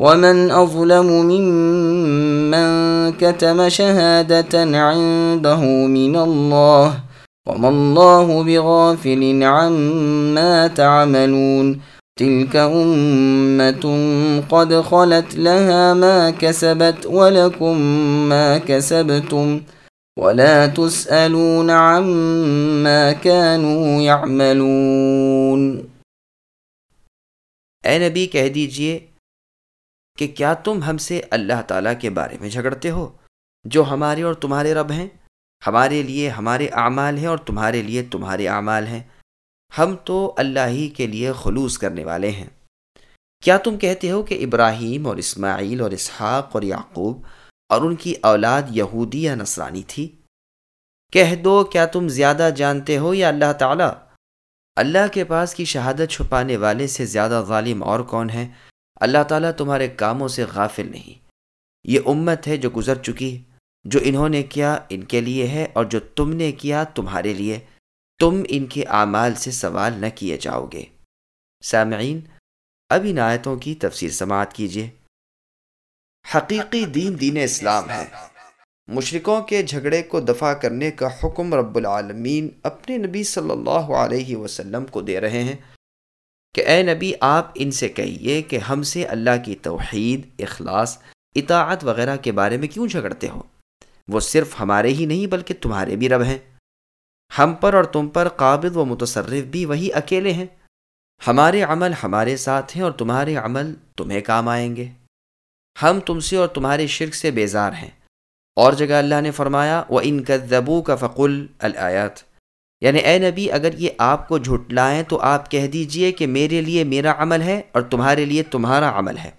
ومن أظلم ممن كتم شهادة عنده من الله وما الله بغافل عما تعملون تلك أمة قد خلت لها ما كسبت ولكم ما كسبتم ولا تسألون عما كانوا يعملون. نبی کہہ دیجئے کہ کیا تم ہم سے اللہ تعالیٰ کے بارے میں جھگڑتے ہو؟ جو ہمارے اور تمہارے رب ہیں، ہمارے لیے ہمارے اعمال ہیں اور تمہارے لیے تمہارے اعمال ہیں۔ ہم تو اللہ ہی کے لیے خلوص کرنے والے ہیں۔ کیا تم کہتے ہو کہ ابراہیم اور اسماعیل اور اسحاق اور یعقوب اور ان کی اولاد یہودی یا نصرانی تھی؟ کہہ دو، کیا تم زیادہ جانتے ہو یا اللہ تعالیٰ؟ اللہ کے پاس کی شہادت چھپانے والے سے زیادہ ظالم اور کون ہے؟ اللہ تعالیٰ تمہارے کاموں سے غافل نہیں۔ یہ امت ہے جو گزر چکی جو انہوں نے کیا ان کے لیے ہے اور جو تم نے کیا تمہارے لیے۔ تم ان کے اعمال سے سوال نہ کیے جاؤ گے۔ سامعین، اب ان آیتوں کی تفسیر سماعت کیجیے حقیقی دین دین اسلام ہے۔ مشرکوں کے جھگڑے کو دفع کرنے کا حکم رب العالمین اپنے نبی صلی اللہ علیہ وسلم کو دے رہے ہیں۔ کہ اے نبی، آپ ان سے کہیے کہ ہم سے اللہ کی توحید، اخلاص، اطاعت وغیرہ کے بارے میں کیوں جھگڑتے ہو؟ وہ صرف ہمارے ہی نہیں بلکہ تمہارے بھی رب ہیں۔ ہم پر اور تم پر قابض و متصرف بھی وہی اکیلے ہیں۔ ہمارے عمل ہمارے ساتھ ہیں اور تمہارے عمل تمہیں کام آئیں گے۔ ہم تم سے اور تمہارے شرک سے بیزار ہیں۔ اور جگہ اللہ نے فرمایا وہ ان کدبو کا فقل الیات یعنی اے نبی، اگر یہ آپ کو جھٹلائیں تو آپ کہہ دیجیے کہ میرے لیے میرا عمل ہے اور تمہارے لیے تمہارا عمل ہے۔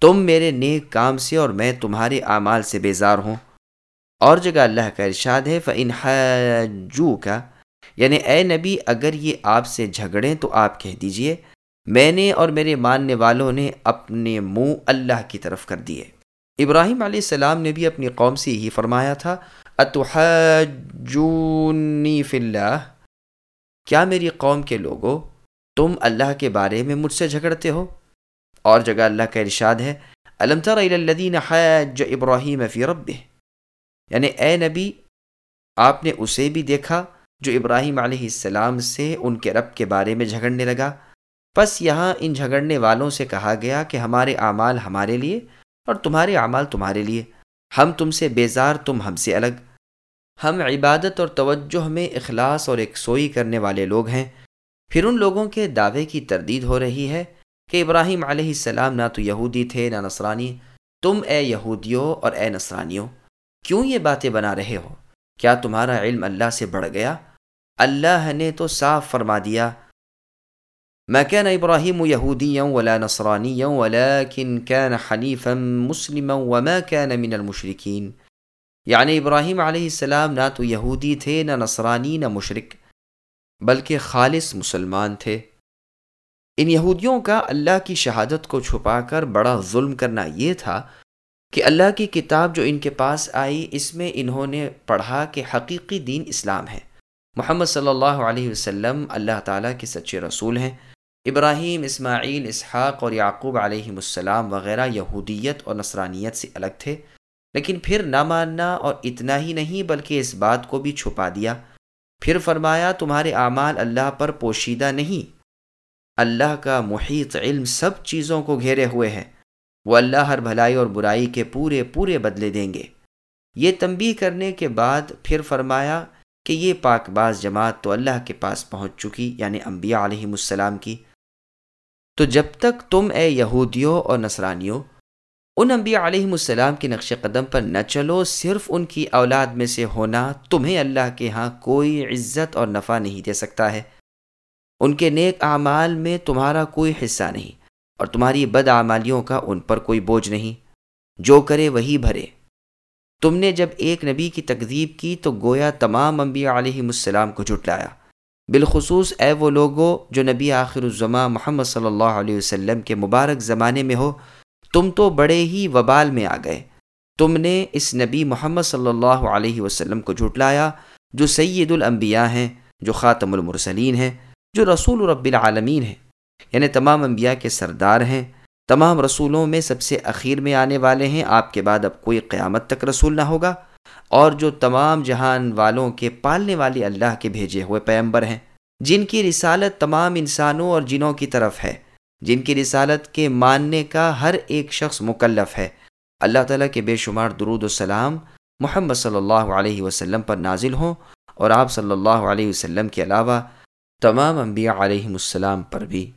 تم میرے نیک کام سے اور میں تمہارے اعمال سے بیزار ہوں۔ اور جگہ اللہ کا ارشاد ہے فن جو کا یعنی اے نبی، اگر یہ آپ سے جھگڑیں تو آپ کہہ دیجیے، میں نے اور میرے ماننے والوں نے اپنے منہ اللہ کی طرف کر دیے۔ ابراہیم علیہ السلام نے بھی اپنی قوم سے ہی فرمایا تھا فی اللہ؟ کیا میری قوم کے لوگوں تم اللہ کے بارے میں مجھ سے جھگڑتے ہو؟ اور جگہ اللہ کا ارشاد ہے، الم تر الذین حاج ابراہیم فی ربہ؟ یعنی اے نبی، آپ نے اسے بھی دیکھا جو ابراہیم علیہ السلام سے ان کے رب کے بارے میں جھگڑنے لگا۔ بس یہاں ان جھگڑنے والوں سے کہا گیا کہ ہمارے اعمال ہمارے لیے اور تمہارے اعمال تمہارے لیے۔ ہم تم سے بیزار، تم ہم سے الگ۔ ہم عبادت اور توجہ میں اخلاص اور ایک سوئی کرنے والے لوگ ہیں۔ پھر ان لوگوں کے دعوے کی تردید ہو رہی ہے کہ ابراہیم علیہ السلام نہ تو یہودی تھے، نہ نصرانی۔ تم اے یہودیوں اور اے نصرانیوں، کیوں یہ باتیں بنا رہے ہو؟ کیا تمہارا علم اللہ سے بڑھ گیا؟ اللہ نے تو صاف فرما دیا ما كان ابراہیم يهوديا ولا نصرانيا، ولكن كان حنيفا مسلما وما كان من المشركين. یعنی ابراہیم علیہ السلام نہ تو یہودی تھے، نہ نصرانی، نہ مشرق بلکہ خالص مسلمان تھے۔ ان یہودیوں کا اللہ کی شہادت کو چھپا کر بڑا ظلم کرنا یہ تھا کہ اللہ کی کتاب جو ان کے پاس آئی، اس میں انہوں نے پڑھا کہ حقیقی دین اسلام ہے۔ محمد صلی اللہ علیہ وسلم اللہ تعالیٰ کے سچے رسول ہیں۔ ابراہیم، اسماعیل، اسحاق اور یعقوب علیہ السلام وغیرہ یہودیت اور نصرانیت سے الگ تھے، لیکن پھر نہ ماننا اور اتنا ہی نہیں بلکہ اس بات کو بھی چھپا دیا۔ پھر فرمایا، تمہارے اعمال اللہ پر پوشیدہ نہیں۔ اللہ کا محیط علم سب چیزوں کو گھیرے ہوئے ہے۔ وہ اللہ ہر بھلائی اور برائی کے پورے پورے بدلے دیں گے۔ یہ تنبیہ کرنے کے بعد پھر فرمایا کہ یہ پاک باز جماعت تو اللہ کے پاس پہنچ چکی یعنی انبیاء علیہ السلام کی۔ تو جب تک تم اے یہودیوں اور نصرانیوں، ان انبیاء علیہ السلام کے نقش قدم پر نہ چلو، صرف ان کی اولاد میں سے ہونا تمہیں اللہ کے ہاں کوئی عزت اور نفع نہیں دے سکتا ہے۔ ان کے نیک اعمال میں تمہارا کوئی حصہ نہیں اور تمہاری بد اعمالیوں کا ان پر کوئی بوجھ نہیں۔ جو کرے وہی بھرے۔ تم نے جب ایک نبی کی تکذیب کی تو گویا تمام انبیاء علیہ السلام کو جھٹلایا۔ بالخصوص اے وہ لوگوں جو نبی آخر الزماں محمد صلی اللہ علیہ وسلم کے مبارک زمانے میں ہو، تم تو بڑے ہی وبال میں آ گئے۔ تم نے اس نبی محمد صلی اللہ علیہ وسلم کو جھٹلایا جو سید الانبیاء ہیں، جو خاتم المرسلین ہیں، جو رسول رب العالمین ہیں۔ یعنی تمام انبیاء کے سردار ہیں۔ تمام رسولوں میں سب سے اخیر میں آنے والے ہیں۔ آپ کے بعد اب کوئی قیامت تک رسول نہ ہوگا۔ اور جو تمام جہان والوں کے پالنے والے اللہ کے بھیجے ہوئے پیمبر ہیں، جن کی رسالت تمام انسانوں اور جنوں کی طرف ہے، جن کی رسالت کے ماننے کا ہر ایک شخص مکلف ہے۔ اللہ تعالیٰ کے بے شمار درود السلام محمد صلی اللہ علیہ وسلم پر نازل ہوں اور آپ صلی اللہ علیہ وسلم کے علاوہ تمام انبیاء علیہ السلام پر بھی۔